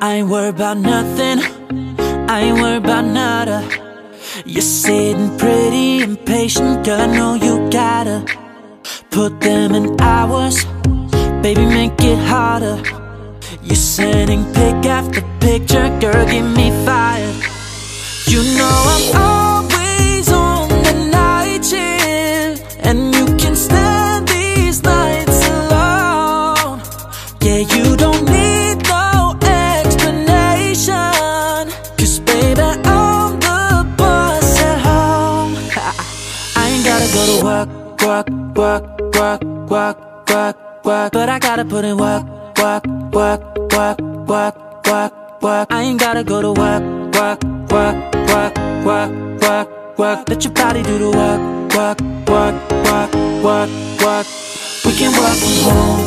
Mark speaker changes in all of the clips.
Speaker 1: I ain't worried about nothing. I ain't worried about nada. You're sitting pretty impatient, girl. I know you gotta put them in hours. Baby, make it harder. You're sending pic after picture, girl. Give me work, work, work, work, work, work, work, but I gotta put in work, work, work, work, work, work, work. I ain't gotta go to work, work, work, work, work, work, work. Let your body do the work, work, work, work, work, work. We can work from home,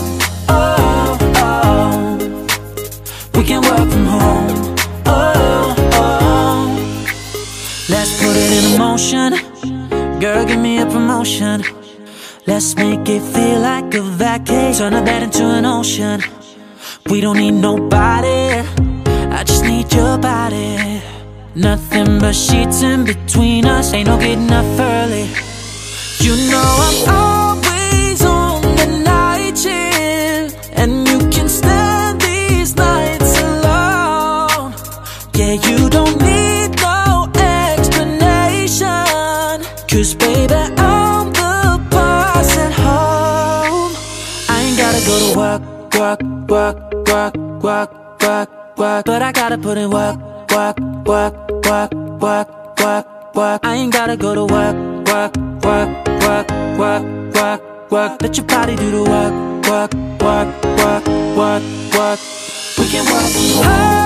Speaker 1: oh, oh. We can work from home, oh, oh. Let's put it in motion, girl. Give me a promotion. Let's make it feel like a vacation. Turn a bed into an ocean. We don't need nobody. I just need your body. Nothing but sheets in between us. Ain't no getting up early. You know I'm always on the night shift, and you can stand these nights alone. Yeah, you don't need Cause baby, I'm the boss at home. I ain't gotta go to work, work, work, work, work, work, work. But I gotta put in work, work, work, work, work, work, work. I ain't gotta go to work, work, work, work, work, work, work. Let your body do the work, work, work, work, work, work. We can work from home.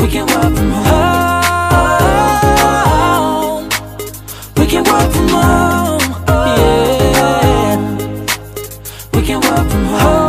Speaker 1: We can work from home. can work from home.